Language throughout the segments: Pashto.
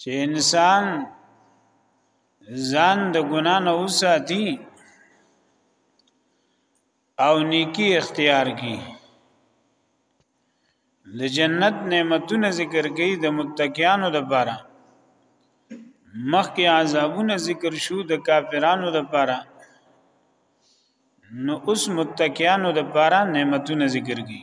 چې انسان ځان د ګنا نه وساتي او نیکی اختیار کی د جنت نعمتونه ذکر کړي د متقینو لپاره مخکې عذابونه ذکر شو د کافرانو لپاره نو اوس متقینو لپاره نعمتونه ذکر کړي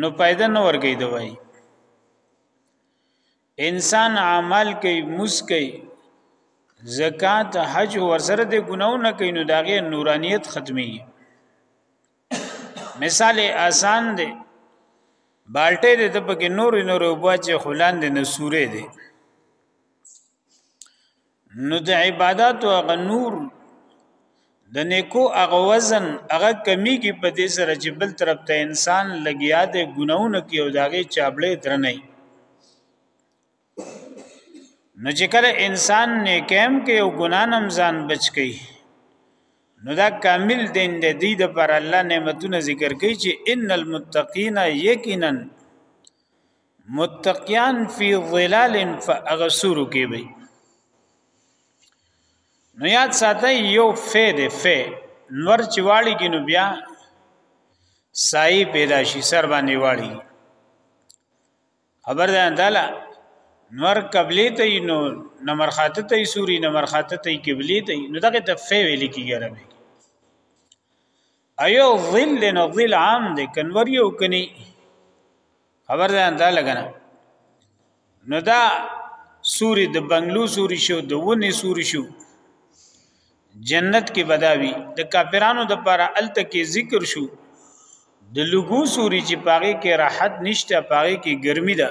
نو پیدا نه ورګي دوی انسان عمل کوي مس کوي زکات حج ورسره د ګناو نه کوي نو داغه نورانیت ختمي مثال آسان دی بالټه د پکې نور نور وبچ خلاند نه سورې دی نو د عبادت او غنور د نیکو هغه وزن هغه کمیږي په دې سره چې بل طرف ته انسان لګیا دی ګناونه کوي او داغه چابلې درنه نو چې کله انسان نیکم کوي او ګنانم ځان بچ کوي نو دا کامل دین دی دی د پر الله نعمتونه ذکر کوي چې ان المتقین یقینا متقیان فی ظلال فاغسورو کې وي نو یاد ساته یو فی دی فی نور چې واړی کې نو بیا سای پیدا شي سر باندې واړی خبر ده انداله نور قبلی ته نو نمر خاطه ته سوري نمر خاطه ته قبلی ته نو دغه ته فی ویل کیږي ربي ایو ظل نو ظل عام دی کنور یو کني خبر ده انده لګنه نو دا سوري د بنگلو سوري شو د ونی سوري شو جنت کې بداوي د کافرانو د پاره الته کې ذکر شو د لګو سوري چې پاغي کې راحت نشته پاغي کې ګرمي ده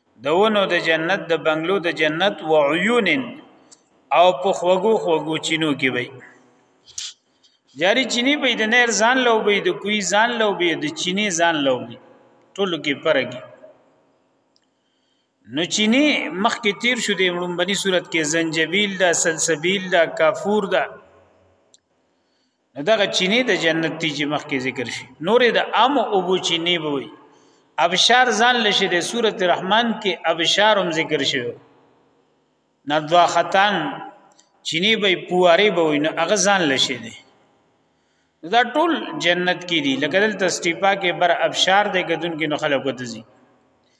دونو د جنت د بنگلو د جنت و عیون او په خوګو خوګو چینو کې وي جاری چینی به د نیر ځان لو به د کوی ځان لو به د چینی ځان لو به ټولو کې پرګي نو چینی مخکې تیر شو د مړومبني صورت کې زنجبیل دا سلسبیل دا کافور دا نه دغه چینه د جنت تی چې مخکې ذکر شي نورې د عام او بو چینه به وي ابشار ځان لشه د سورته رحمان کې ابشار هم ذکر شوی ندواختان چینه به پواره به وي نو هغه ځان لشه دي دا ټول جنت کې دي لکه دلته سټیپا کې بر ابشار د ګدون کې نو خلکو ته ځي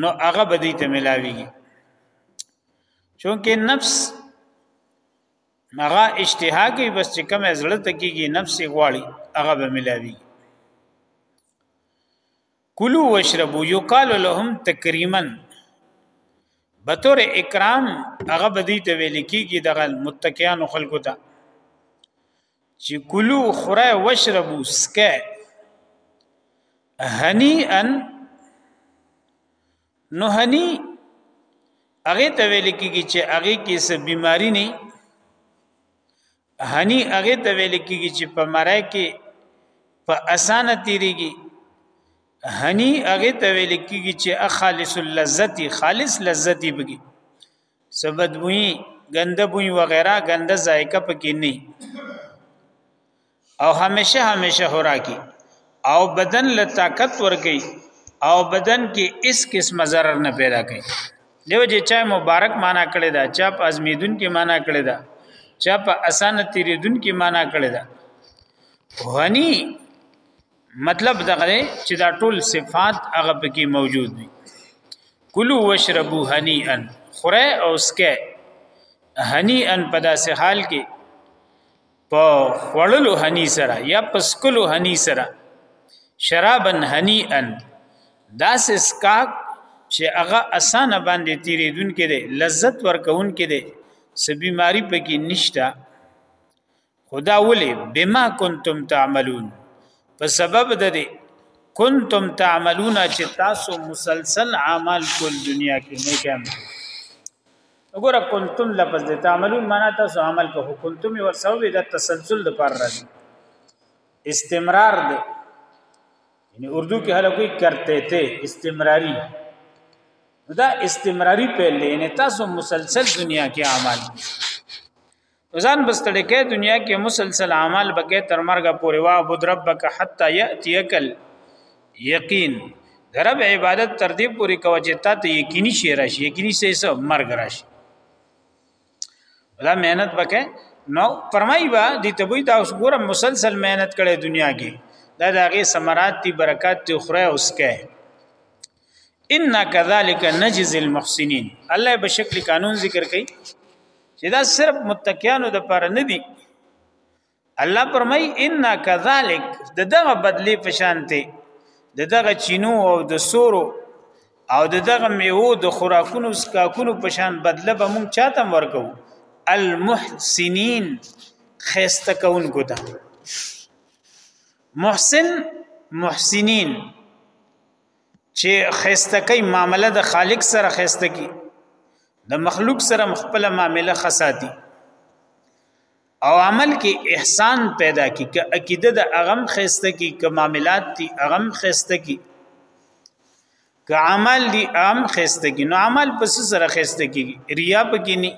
نو هغه بدی ته ملاویږي چونکه نفس هغه اشتها کې بس چې کوم زړه ته کېږي نفس غواړي هغه به ملاوي کلو واشربو یقال لهم تکریما بطور اکرام هغه بدی ته ویل کېږي دغه متقیان خلکو ته چې کلو خره وشربو سکه هنیئن نو هنی هغه ته ویل کیږي چې هغه کې څه بیماری نه هنی هغه ته ویل کیږي چې په مړای کې په اسانه تیریږي هنی هغه ته ویل کیږي چې خالص اللذتی خالص لذتی بږي سبد بوئی ګنده بوئی وغیرہ ګنده ذایقه پکې نه او همیشه همیشه خوراکي او بدن له طاقت ورګي او بدن کې اس قسم zarar نه پیدا کوي دیو چې چا مبارک معنا کړی دا چا په ازمیدون کې معنا کړی دا چا په اسانه تیریدون کې معنا کړی دا غنی مطلب دغه دی چې دا ټول صفات هغه پکې موجود دي کلو واشربو هنیئا خره او سکه هنیئا په داسې حال کې په خړلو هنی سره یا په سکلو هنی سره شرابا هنیئا داسې سکاک چې هغه اسانه باندې تیرې دن کې دی لذت ورکون کې دی سبي ماری پکې نشتا خدا ولی بما کنتم تعملون په سبب د دې کنتم تعملون چې تاسو مسلسل اعمال کول دنیا کې نه کوم وګوره کنتم لفظ د تعملون معنا تاسو عمل کوو کنتم یو سبب د تسلسل د پر راځي استمرار دی یعنی اردو کې هله کوئی کرتے تھے استمراری دا استمراری پیل دی یعنی تاسو مسلسل دنیا کې اعمال ځان بستړی کې دنیا کې مسلسل عمل بکې تر مرګ پورې وا عبد ربک حتا یاتیکل یقین درب عبادت تر دې پورې کوي چې تا ته یقیني شي راشي یقیني سه سه مرګ راشي دا مهنت بکې نو فرمایي با دې ته وي دا اوس ګوره مسلسل مهنت کړي دنیا کې دا دغه ثمرات دي برکات دي خره اوس کې ان كذلك نجزي المحسنين الله به شکل قانون ذکر کوي چې دا صرف متقینو د پر نه دي الله پرمای ان كذلك دغه بدلی پشانته دغه چینو او د سورو او دغه میوه د خوراکونو سکاکونو پشان بدله به مونږ چاته ورکو المحسنین خسته کون کو ته محسن محسنین چې خسته کوي معامله د خالق سره خسته کی د مخلوق سره خپل معامله خساتی او عمل کې احسان پیدا کی که عقیده د اغم خسته کی که معاملات دي اغم خسته کی که عمل دي اغم خسته کی نو عمل پس سره خسته کی ریا پکې نه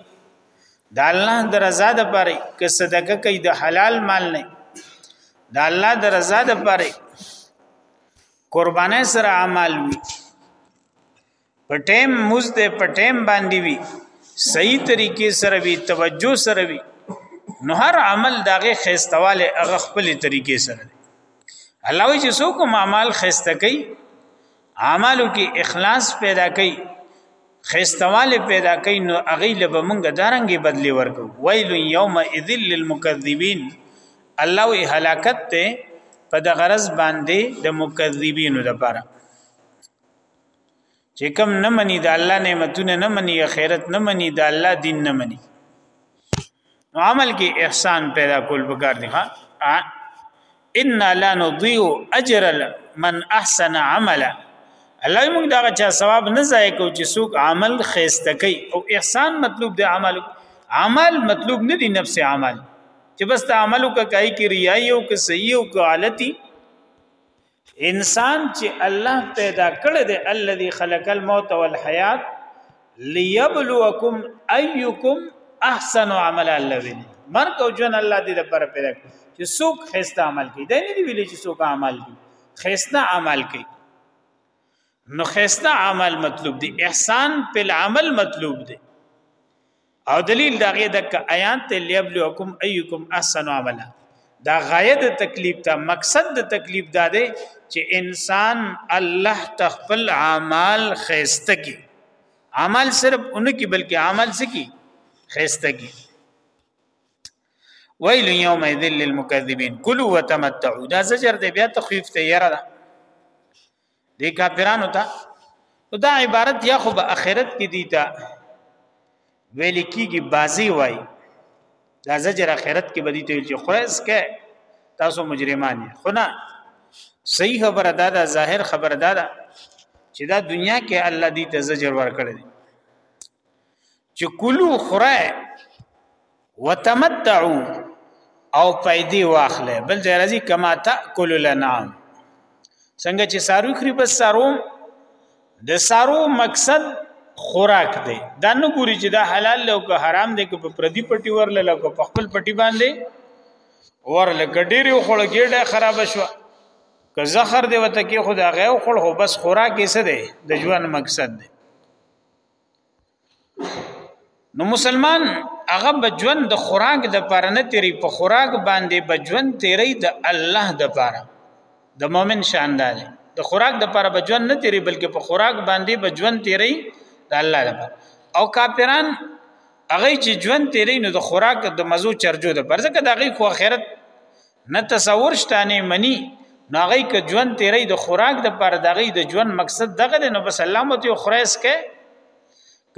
د الله د رضا د پاره که صدقه کوي د حلال مال نه د الله د رضا د پاره قربانه سره عمل وي په ټیم مزد په ټیم باندې وي صحیح طریقې سره وي توجه سره وي نو هر عمل داغه خيستواله هغه خپل طریقې سره الله وی چې څوک عمل خيسته کوي اعمالو کې اخلاص پیدا کوي خيستواله پیدا کوي نو هغه لبه مونږ دارنګي بدلی ورکو ويل يوم اذل للمكذبين الله وی هلاکت ته په د غرض باندې د مکذبینو د پاره چې کوم نه مني د الله نعمتونه نه مني خیرت نه مني د الله دین نه مني عمل کې احسان پیدا کول پکار دي ها ان لا نضيع اجر من احسن عملا الله موږ دا چا ثواب نه ځای کو چې څوک عمل خيسته کوي او احسان مطلوب دی عمل عمل مطلوب نه دی نفس عمل چې بس ته عمل وکای کی ریایي او که صحیح او که غلطي انسان چې الله پیدا کړی دی الذي خلق الموت والحیات ليبلوکم ايکم احسن عمل الذي مرګ او جون الله دې لپاره پیدا کړ چې څوک خسته عمل کوي دا نه دی ویلي چې څوک عمل کوي خسته عمل کوي نو خسته عمل مطلوب دی احسان په عمل مطلوب دی او دلیل دا غي دک ایان ته لیبلوکم ایکم احسن عملا دا غایه د تکلیف ته مقصد د تکلیف دا دی چې انسان الله تخپل اعمال خيسته کی عمل صرف انکی بلکې عمل سکی خيسته کی ویل یوم ذل للمکذبین کلوا وتمتعوا دا زجر دی بیا تخفیف ته یره دی کافرانو ته دا عبارت یا خو به اخرت کې دی ته ویل کیږي بازی وای دا زجر اخرت کې بدی ته چې خرس کې تاسو مجرمان یې خو نه صحیح خبر ادا دا ظاهر خبر ادا دا چې دا دنیا کې الله دې ته زجر ورکړي چې کلو خره وتمتعو او پیدې واخلې بل ځای راځي کما تاکل لنام څنګه چې سارو خري بس سارو د سارو مقصد خوراک دی دا نه ګوري چې دا حلال له که حرام دی که په پردي پټي ورل له که په خپل پټي باندې ورل ګډيري خوړ ګډه خراب شو که زخر دی وته کې خدا غو خوړ هو بس خوراک یې څه دی د ژوند مقصد دی نو مسلمان هغه بجوند د خوراک د پاره نه تیری په خوراک باندې بجوند تیری د الله د پاره د مؤمن شاندار د خوراک د پاره بجوند نه تیری بلکې په خوراک باندې بجوند تیری د الله د پاره او کافران هغه چې ژوند تیری نو د خوراک د مزو چرجو د پرځکه د هغه خو آخرت نه تصور شته نه منی نو هغه ک ژوند تیرې د خوراک د پر دغه د ژوند مقصد دغه نو بس الله مت یو خریس کې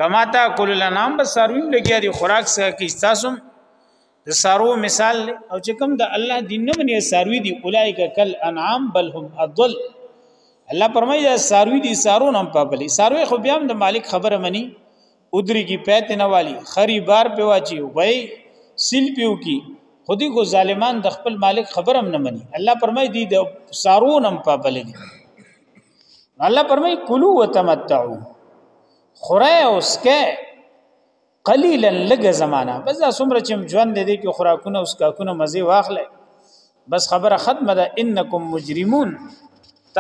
کما تا کول لنام بس سارویم لګیا دی خوراک سره کې استاسم د سارو مثال او چې کوم د الله دین نه منی ساروی دی اولایک کل انعام بل هم اضل الله پرمای دا ساروی دی سارو نام په بلی ساروی خو بیا هم د مالک خبره منی ادری کی پیت نه والی خری بار په واچي وای سیل پیو کی خودی کو ظالمان د خپل مالک خبرم نه مني الله پرمای دی د سارونم په بلګي الله پرمای کلو وتمتعو خره او سکه قلیلا لګه زمانہ بس دا سمره چې ژوند دې کې خوراکونه او سکاکونه مزه واخلې بس خبره ختمه ده انکم مجرمون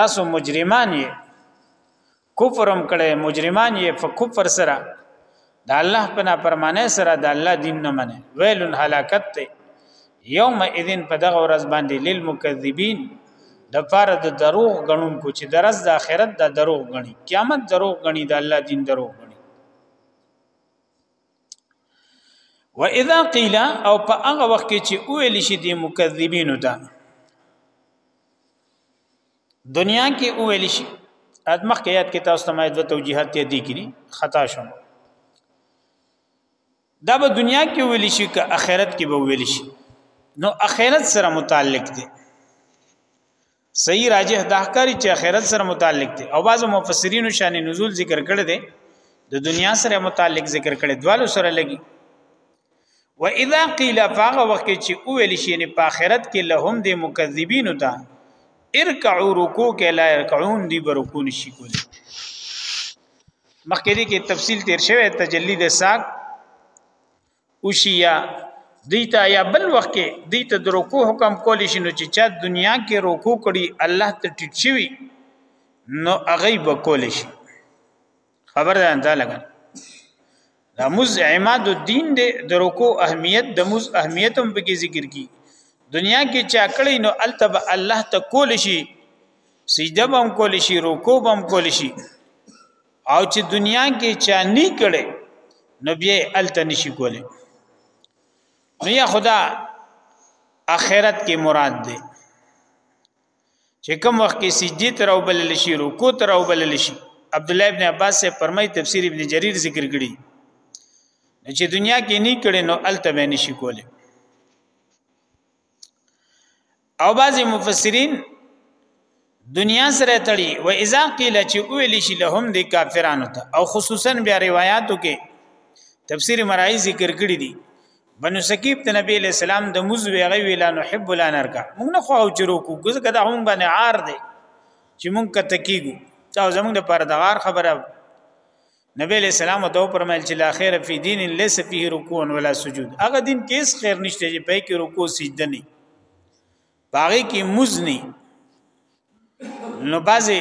تاسو مجرمان یې کفرم کړي مجرمان یې په کفر سره د الله پنا پرمانه سره د الله دین نه منه ویل هلاکت ته یوم اذن په دغه ورځ باندې للمکذبین د فار د دروغ غنونکو چې درز د آخرت د دروغ غني قیامت دروغ غني د الله دین دروغ غني و اذا قیل او په هغه وخت کې چې ویل شي د مکذبین ته دنیا کې اویل شي ادمخ کې یاد کې تاسو ته ما د توجیهات ته دي کړی خطا شوم دا به دنیا کې ویل شي که اخرت کې به ویل شي نو اخرت سره متعلق دي صحیح راجح د احکاری چې اخرت سره متعلق دي او بعضو مفسرینو شان نزول ذکر کړی دی د دنیا سره متعلق ذکر کړي دوالو سره لګي و اذا قيل فاغه وخت چې او ویل شي نه په آخرت کې لهم د مکذبین ته ارکعوا رکوع کې لا يرکعون دی برکو نشي کولی مخکې دې کې تفصیل تیر شوی تجلی د ساق اوشیا دیتا یا بل وخت کې دیتا د رکوع حکم کول شي نو چې چا دنیا کې رکوع کړي الله ته ټیټ شي نو هغه به کول شي خبر ده انده لګا دا مز عماد الدین دی د رکو اهمیت د مز اهمیت هم په ذکر کی دنیا کې چا کړی نو التب الله ته کول شي سجده بم کول شي رکو بم کول شي او چې دنیا کې چا نه کړي نو بیا الته نشي کولی نو یا خدا اخرت کې مراد ده چې کوم وخت کې سجدي تر او بل لشي رکوع تر او بل لشي عبد الله ابن عباس سے فرمای تفسیر ابن جریر ذکر کړي چې دنیا کې نه کړي نو الته به نشي کوله او بعضی مفسرین دنیا سره تړي و اذا قیل چې ویل شي لهم د کافرانو ته او خصوصا بیا روایتو کې تفسیر مرای ذکر کړی دي بنو سکیب ته نبی علیہ السلام د موز ویغه ویلا نحب لا نرکا موږ نه خو او چرو کو ګز کدا هم باندې عار دی چې موږ کته کیګو دا زموږ د پر دغار خبره نبی علیہ السلام ته پرمایل چې لا خیر فی دین لیس فیه رکوع ولا سجود هغه دین کې هیڅ خیر نشته چې په کې رکوع سجده نه باغې کې موز نه نو بازي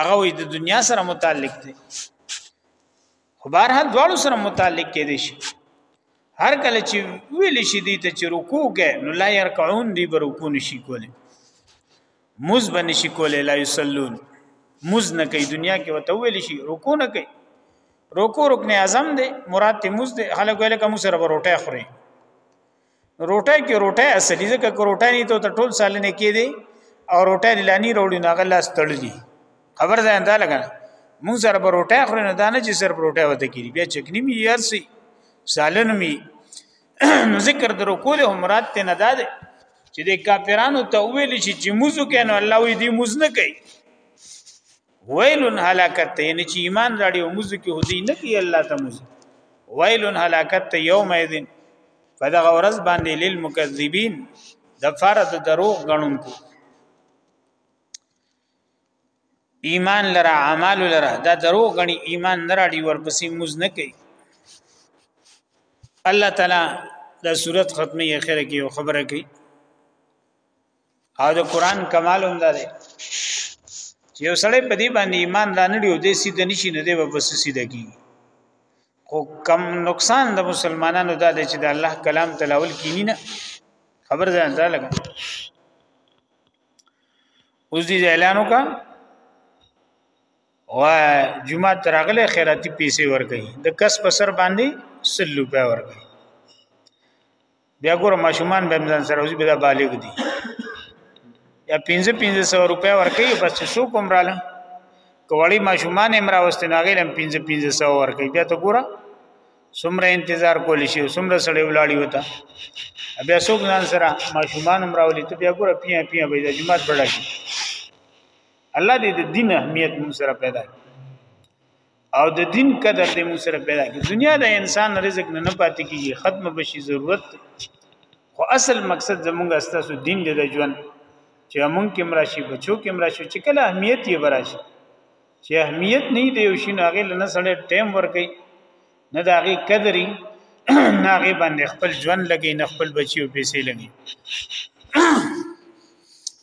هغه د دنیا سره متعلق دی خو بهر حال دواړو سره متعلق کې دي شي هر کله چې ویل شي دي ته چې رکوع کې نو لا يرکعون دي به رکوع نشي کولی موز به نشي کولی لا يصلون موز نه کوي دنیا کې وته ویل شي رکوع نه کوي رکوع رکن اعظم دی مراد ته موز دی خلک ویل کوم سره روټه خوري روټه کې روټه اصلي ځکه که روټه نه ته ټول سال نه کې دي او روټه لانی وروړي نه غلا ستړلي خبر ځان دا لګا مونږ سره پر روټه خوري نه دانه چې سر پر روټه وته کې بیا چکنی می یارسي سالن می نو ذکر درو کول هم مراد ته نه داد چې د کافرانو ته ویل شي چې موزو کینو الله وی دی موز نه کوي ویلن هلاکت ته یعنی چې ایمان راړي او موږ کې هدي نه کوي الله ته موږ ویلن هلاکت ته یوم اذن فدغه ورځ باندې للمکذبین د فرض دروغ غنونکو ایمان لرا اعمال لرا دا دروغ غني ایمان نه راړي ورپسې موږ نه کوي الله تعالی د صورت ختمي اخر کې یو خبره کوي او د قران کمال هم ده چې یو سړی په دې باندې ایمان را نه دی او دې سیده نشي نه دی په بس سیده کی خو کم نقصان د مسلمانانو دا دی چې د الله کلام تلاول کینی نه خبر ځان ته لګا اوس دې اعلان وکړه و جمعه ترغله خیراتی پیسې ورکړي د کس په سر باندې سل روپیا ورکړي بیا ګور ماشومان به ځان سره وزي بیا بالغ دي یا 15 1500 روپیا ورکي بس شو کوم رااله کوړی ماشومان امرا واستناغې لم 15 1500 ورکي بیا ته ګوره سمره انتظار کولی شي سمره سړی ولاړی وتا بیا څوک ځان سره ماشومان امرا ولي ته بیا ګوره پیا پیا به د جماعت بڑا شي الله دې د دین اهمیت مون سره پیدا کړي او د دین قدر دې موږ سره پیدا کړي دنیا د انسان رزق نه نه پاتې کیږي ختم بشي ضرورت خو اصل مقصد زمونږ استاسو دین دې د ژوند چې مونږ کې مراشي بچو کې مراشي چې کله اهمیت یې براشي چې اهمیت نه دی یو شین هغه لنه سره ټیم ورکي نه د هغه قدرې نه هغه باندې خپل ژوند لګي نه خپل بچي او پیسې لګي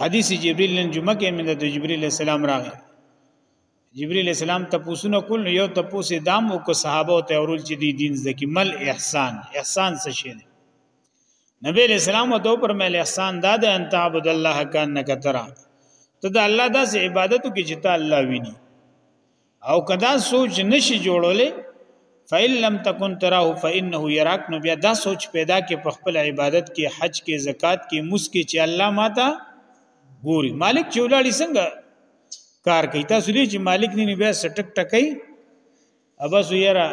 حدیث جبرئیل نن جمعه کې من د جبرئیل السلام راغی جبرئیل السلام تپوسونه کول یو تپوس دام او کو صحابه ته اورول چې دی دین زکی مل احسان احسان څه شی دی نبی اسلام او تو پر مل احسان دا د ان تعبد الله کانک ترا ته د الله داس عبادت کې چې ته الله ویني او کدا سوچ نشي جوړولې فإن لم تكن تراه فإنه يراك نو بیا دا سوچ پیدا کې په خپل عبادت کې حج کې زکات کې مسکه چې الله ماته ګوري مالک چې ولاړی څنګه کار کوي تاسو لري چې مالک نه نه بیا سټک ټکای ابس یرا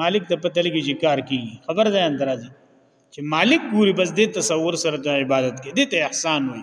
مالک ته پته لګي چې کار کوي خبر ده اندرازي چې مالک ګوري بس دې تصور سره د عبادت کې دې ته احسان وي